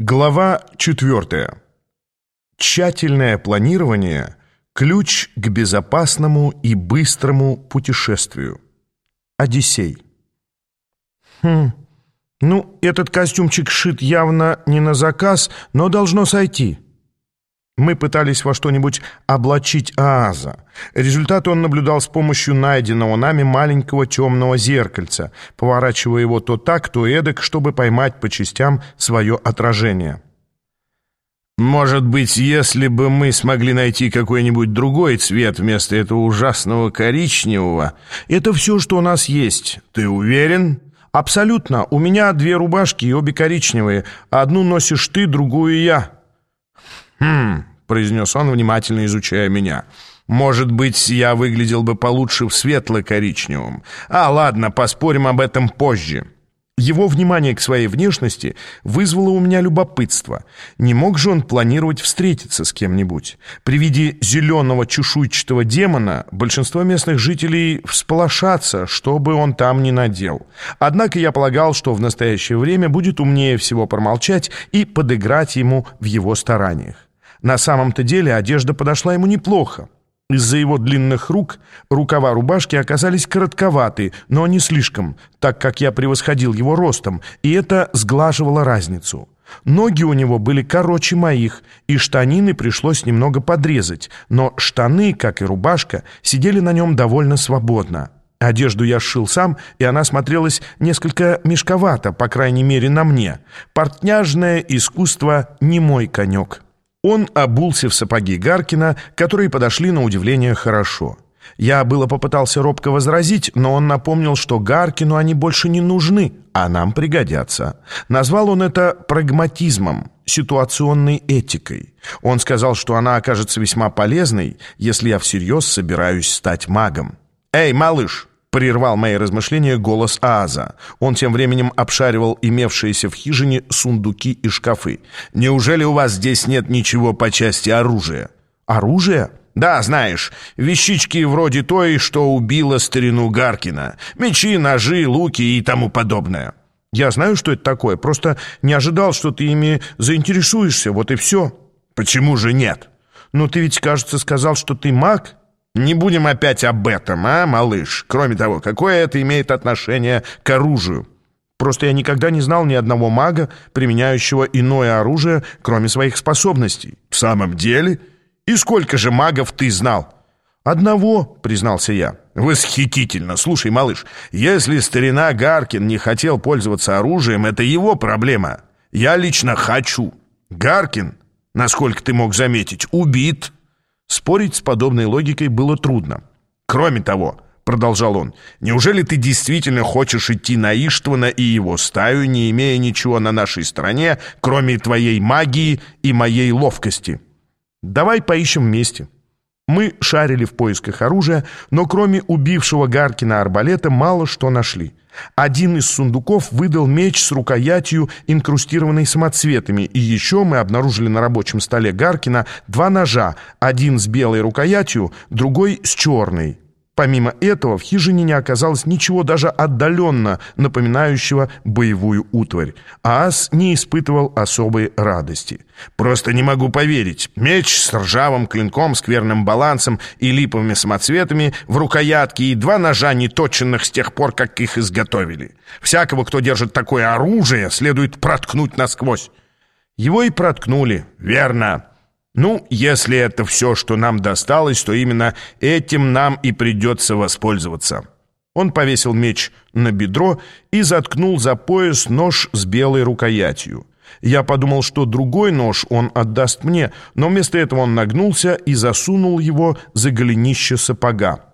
Глава 4. Тщательное планирование – ключ к безопасному и быстрому путешествию. Одиссей. Хм, ну, этот костюмчик шит явно не на заказ, но должно сойти. Мы пытались во что-нибудь облачить Ааза. Результат он наблюдал с помощью найденного нами маленького темного зеркальца, поворачивая его то так, то эдак, чтобы поймать по частям свое отражение. «Может быть, если бы мы смогли найти какой-нибудь другой цвет вместо этого ужасного коричневого...» «Это все, что у нас есть. Ты уверен?» «Абсолютно. У меня две рубашки, и обе коричневые. Одну носишь ты, другую я». «Хм», — произнес он, внимательно изучая меня. «Может быть, я выглядел бы получше в светло-коричневом. А, ладно, поспорим об этом позже». Его внимание к своей внешности вызвало у меня любопытство. Не мог же он планировать встретиться с кем-нибудь? При виде зеленого чешуйчатого демона большинство местных жителей всполошатся, что бы он там ни надел. Однако я полагал, что в настоящее время будет умнее всего промолчать и подыграть ему в его стараниях. На самом-то деле одежда подошла ему неплохо. Из-за его длинных рук рукава рубашки оказались коротковаты, но не слишком, так как я превосходил его ростом, и это сглаживало разницу. Ноги у него были короче моих, и штанины пришлось немного подрезать, но штаны, как и рубашка, сидели на нем довольно свободно. Одежду я сшил сам, и она смотрелась несколько мешковато, по крайней мере, на мне. Портняжное искусство не мой конек. Он обулся в сапоги Гаркина, которые подошли на удивление хорошо. Я было попытался робко возразить, но он напомнил, что Гаркину они больше не нужны, а нам пригодятся. Назвал он это прагматизмом, ситуационной этикой. Он сказал, что она окажется весьма полезной, если я всерьез собираюсь стать магом. «Эй, малыш!» Прервал мои размышления голос Ааза. Он тем временем обшаривал имевшиеся в хижине сундуки и шкафы. «Неужели у вас здесь нет ничего по части оружия?» «Оружие?» «Да, знаешь, вещички вроде той, что убила старину Гаркина. Мечи, ножи, луки и тому подобное». «Я знаю, что это такое, просто не ожидал, что ты ими заинтересуешься, вот и все». «Почему же нет?» «Ну, ты ведь, кажется, сказал, что ты маг». Не будем опять об этом, а, малыш? Кроме того, какое это имеет отношение к оружию? Просто я никогда не знал ни одного мага, применяющего иное оружие, кроме своих способностей. В самом деле? И сколько же магов ты знал? Одного, признался я. Восхитительно. Слушай, малыш, если старина Гаркин не хотел пользоваться оружием, это его проблема. Я лично хочу. Гаркин, насколько ты мог заметить, убит. Спорить с подобной логикой было трудно. «Кроме того», — продолжал он, — «неужели ты действительно хочешь идти на Иштвана и его стаю, не имея ничего на нашей стороне, кроме твоей магии и моей ловкости?» «Давай поищем вместе». Мы шарили в поисках оружия, но кроме убившего Гаркина арбалета мало что нашли. Один из сундуков выдал меч с рукоятью, инкрустированной самоцветами, и еще мы обнаружили на рабочем столе Гаркина два ножа, один с белой рукоятью, другой с черной. Помимо этого в хижине не оказалось ничего даже отдаленно напоминающего боевую утварь. Аас не испытывал особой радости. «Просто не могу поверить. Меч с ржавым клинком, скверным балансом и липовыми самоцветами в рукоятке и два ножа, неточенных с тех пор, как их изготовили. Всякого, кто держит такое оружие, следует проткнуть насквозь». «Его и проткнули, верно». Ну, если это все, что нам досталось, то именно этим нам и придется воспользоваться. Он повесил меч на бедро и заткнул за пояс нож с белой рукоятью. Я подумал, что другой нож он отдаст мне, но вместо этого он нагнулся и засунул его за голенище сапога.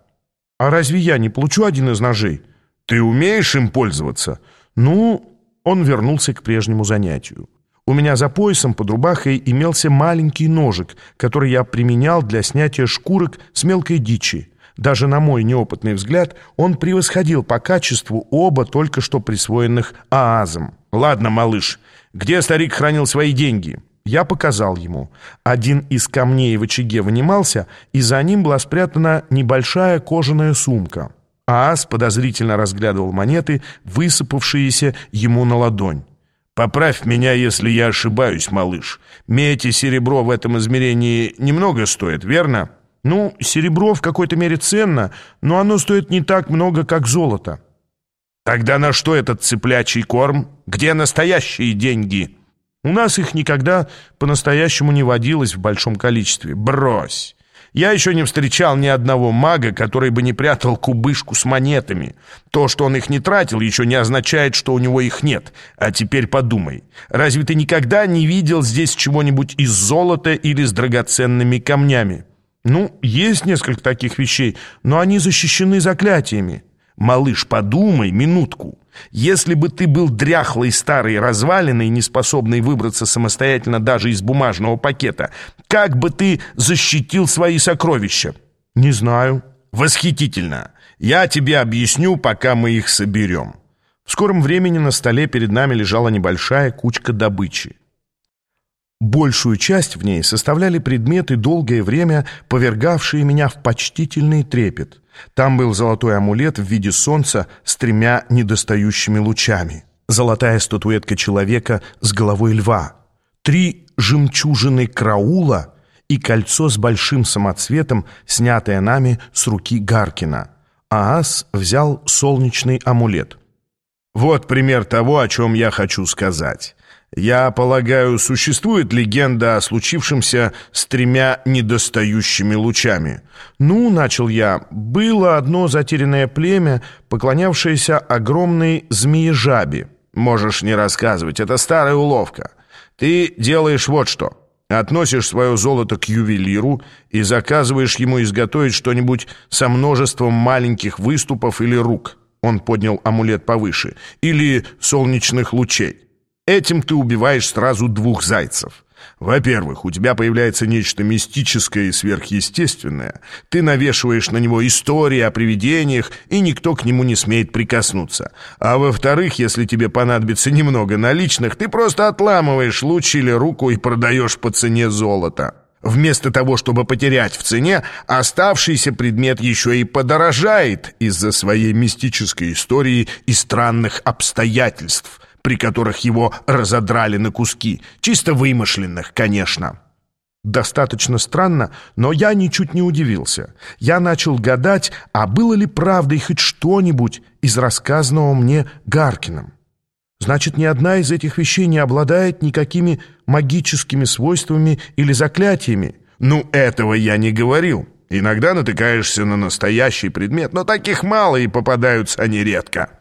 «А разве я не получу один из ножей?» «Ты умеешь им пользоваться?» «Ну...» Он вернулся к прежнему занятию. У меня за поясом под рубахой имелся маленький ножик, который я применял для снятия шкурок с мелкой дичи. Даже на мой неопытный взгляд он превосходил по качеству оба только что присвоенных Аазом. «Ладно, малыш, где старик хранил свои деньги?» Я показал ему. Один из камней в очаге вынимался, и за ним была спрятана небольшая кожаная сумка. Аас подозрительно разглядывал монеты, высыпавшиеся ему на ладонь. Поправь меня, если я ошибаюсь, малыш. Медь и серебро в этом измерении немного стоят, верно? Ну, серебро в какой-то мере ценно, но оно стоит не так много, как золото. Тогда на что этот цыплячий корм? Где настоящие деньги? У нас их никогда по-настоящему не водилось в большом количестве. Брось! Я еще не встречал ни одного мага, который бы не прятал кубышку с монетами. То, что он их не тратил, еще не означает, что у него их нет. А теперь подумай, разве ты никогда не видел здесь чего-нибудь из золота или с драгоценными камнями? Ну, есть несколько таких вещей, но они защищены заклятиями. Малыш, подумай минутку. Если бы ты был дряхлый, старый, разваленный, не способный выбраться самостоятельно даже из бумажного пакета, как бы ты защитил свои сокровища? Не знаю. Восхитительно. Я тебе объясню, пока мы их соберем. В скором времени на столе перед нами лежала небольшая кучка добычи. Большую часть в ней составляли предметы, долгое время повергавшие меня в почтительный трепет. Там был золотой амулет в виде солнца с тремя недостающими лучами, золотая статуэтка человека с головой льва, три жемчужины краула и кольцо с большим самоцветом, снятое нами с руки Гаркина. Аас взял солнечный амулет. «Вот пример того, о чем я хочу сказать». Я полагаю, существует легенда о случившемся с тремя недостающими лучами. Ну, начал я, было одно затерянное племя, поклонявшееся огромной змеежабе. Можешь не рассказывать, это старая уловка. Ты делаешь вот что. Относишь свое золото к ювелиру и заказываешь ему изготовить что-нибудь со множеством маленьких выступов или рук. Он поднял амулет повыше. Или солнечных лучей. Этим ты убиваешь сразу двух зайцев. Во-первых, у тебя появляется нечто мистическое и сверхъестественное. Ты навешиваешь на него истории о привидениях, и никто к нему не смеет прикоснуться. А во-вторых, если тебе понадобится немного наличных, ты просто отламываешь луч или руку и продаешь по цене золота. Вместо того, чтобы потерять в цене, оставшийся предмет еще и подорожает из-за своей мистической истории и странных обстоятельств – при которых его разодрали на куски. Чисто вымышленных, конечно. Достаточно странно, но я ничуть не удивился. Я начал гадать, а было ли правдой хоть что-нибудь из рассказанного мне Гаркиным. Значит, ни одна из этих вещей не обладает никакими магическими свойствами или заклятиями. Ну, этого я не говорил. Иногда натыкаешься на настоящий предмет, но таких мало и попадаются они редко.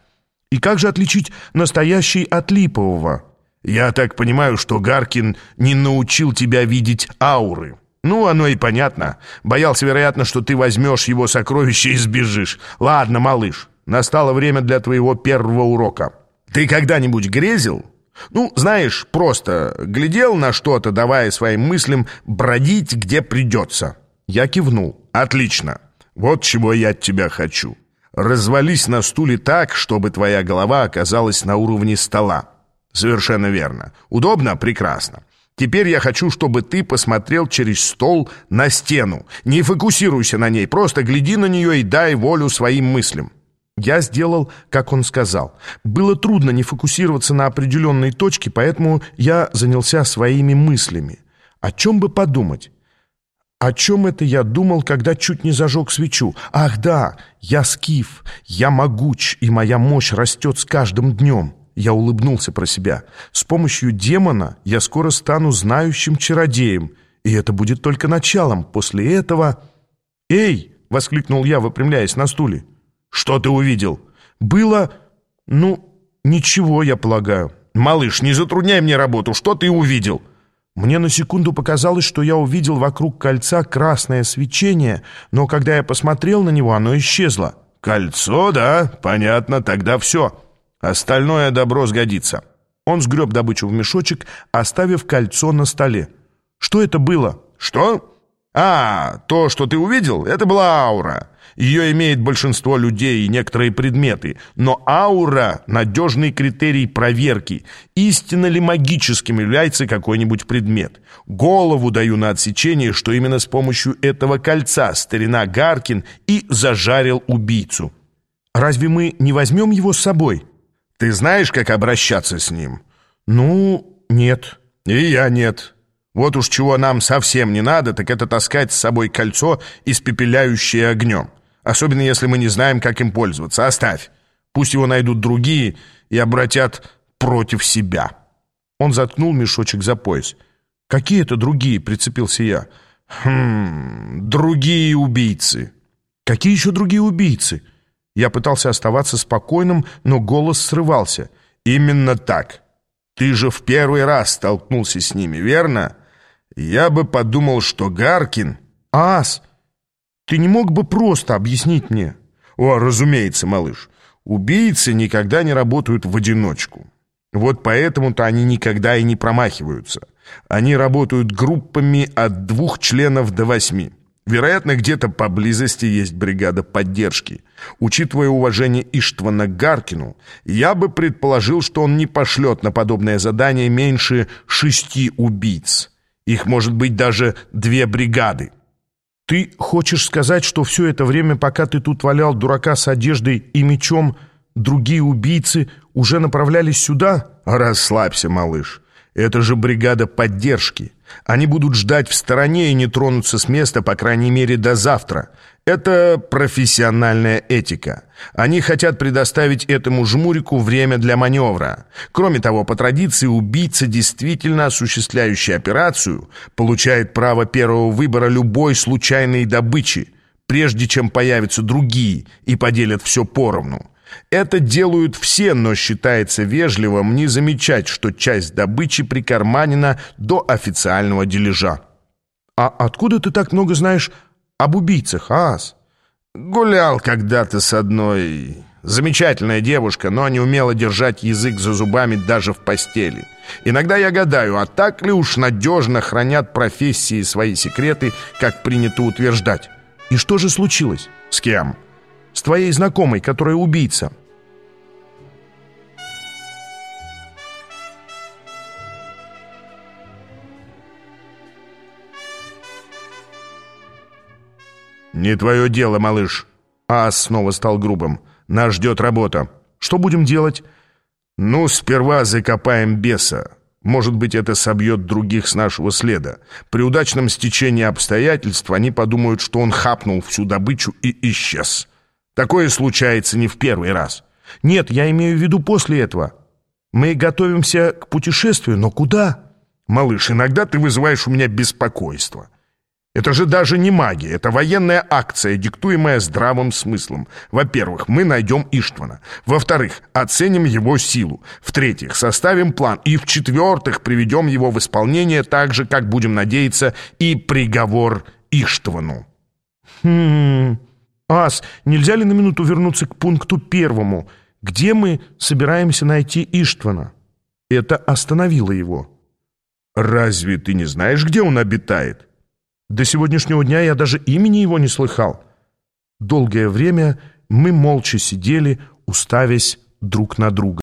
И как же отличить настоящий от липового? Я так понимаю, что Гаркин не научил тебя видеть ауры. Ну, оно и понятно. Боялся, вероятно, что ты возьмешь его сокровище и сбежишь. Ладно, малыш, настало время для твоего первого урока. Ты когда-нибудь грезил? Ну, знаешь, просто глядел на что-то, давая своим мыслям бродить, где придется. Я кивнул. Отлично. Вот чего я от тебя хочу. Развались на стуле так, чтобы твоя голова оказалась на уровне стола. Совершенно верно. Удобно? Прекрасно. Теперь я хочу, чтобы ты посмотрел через стол на стену. Не фокусируйся на ней, просто гляди на нее и дай волю своим мыслям. Я сделал, как он сказал. Было трудно не фокусироваться на определенной точке, поэтому я занялся своими мыслями. О чем бы подумать? О чем это я думал, когда чуть не зажег свечу? Ах да, я скиф, я могуч, и моя мощь растет с каждым днем. Я улыбнулся про себя. С помощью демона я скоро стану знающим чародеем, и это будет только началом. После этого... «Эй!» — воскликнул я, выпрямляясь на стуле. «Что ты увидел?» «Было... ну, ничего, я полагаю». «Малыш, не затрудняй мне работу. Что ты увидел?» Мне на секунду показалось, что я увидел вокруг кольца красное свечение, но когда я посмотрел на него, оно исчезло. «Кольцо, да? Понятно, тогда все. Остальное добро сгодится». Он сгреб добычу в мешочек, оставив кольцо на столе. «Что это было?» «Что? А, то, что ты увидел, это была аура. Ее имеет большинство людей и некоторые предметы. Но аура — надежный критерий проверки, истинно ли магическим является какой-нибудь предмет. Голову даю на отсечение, что именно с помощью этого кольца старина Гаркин и зажарил убийцу. Разве мы не возьмем его с собой? Ты знаешь, как обращаться с ним?» Ну, нет. И я нет. Вот уж чего нам совсем не надо, так это таскать с собой кольцо, испепеляющее огнем. Особенно если мы не знаем, как им пользоваться. Оставь. Пусть его найдут другие и обратят против себя. Он заткнул мешочек за пояс. «Какие это другие?» — прицепился я. «Хм... Другие убийцы». «Какие еще другие убийцы?» Я пытался оставаться спокойным, но голос срывался. «Именно так. Ты же в первый раз столкнулся с ними, верно? Я бы подумал, что Гаркин...» «Ас, ты не мог бы просто объяснить мне?» «О, разумеется, малыш. Убийцы никогда не работают в одиночку. Вот поэтому-то они никогда и не промахиваются. Они работают группами от двух членов до восьми. Вероятно, где-то поблизости есть бригада поддержки. Учитывая уважение Иштвана Гаркину, я бы предположил, что он не пошлет на подобное задание меньше шести убийц. Их может быть даже две бригады. Ты хочешь сказать, что все это время, пока ты тут валял дурака с одеждой и мечом, другие убийцы уже направлялись сюда? Расслабься, малыш. Это же бригада поддержки. Они будут ждать в стороне и не тронутся с места, по крайней мере, до завтра. Это профессиональная этика. Они хотят предоставить этому жмурику время для маневра. Кроме того, по традиции, убийца, действительно осуществляющий операцию, получает право первого выбора любой случайной добычи, прежде чем появятся другие и поделят все поровну. Это делают все, но считается вежливым не замечать, что часть добычи прикарманена до официального дележа. «А откуда ты так много знаешь об убийцах, Аас?» «Гулял когда-то с одной... Замечательная девушка, но не умела держать язык за зубами даже в постели. Иногда я гадаю, а так ли уж надежно хранят профессии свои секреты, как принято утверждать?» «И что же случилось?» «С кем?» с твоей знакомой, которая убийца». «Не твое дело, малыш!» Ас снова стал грубым. «Нас ждет работа. Что будем делать?» «Ну, сперва закопаем беса. Может быть, это собьет других с нашего следа. При удачном стечении обстоятельств они подумают, что он хапнул всю добычу и исчез. Такое случается не в первый раз. Нет, я имею в виду после этого. Мы готовимся к путешествию, но куда? Малыш, иногда ты вызываешь у меня беспокойство. Это же даже не магия, это военная акция, диктуемая здравым смыслом. Во-первых, мы найдем Иштвана. Во-вторых, оценим его силу. В-третьих, составим план. И в-четвертых, приведем его в исполнение так же, как, будем надеяться, и приговор Иштвану. Хм... «Ас, нельзя ли на минуту вернуться к пункту первому, где мы собираемся найти Иштвана?» Это остановило его. «Разве ты не знаешь, где он обитает?» «До сегодняшнего дня я даже имени его не слыхал». Долгое время мы молча сидели, уставясь друг на друга.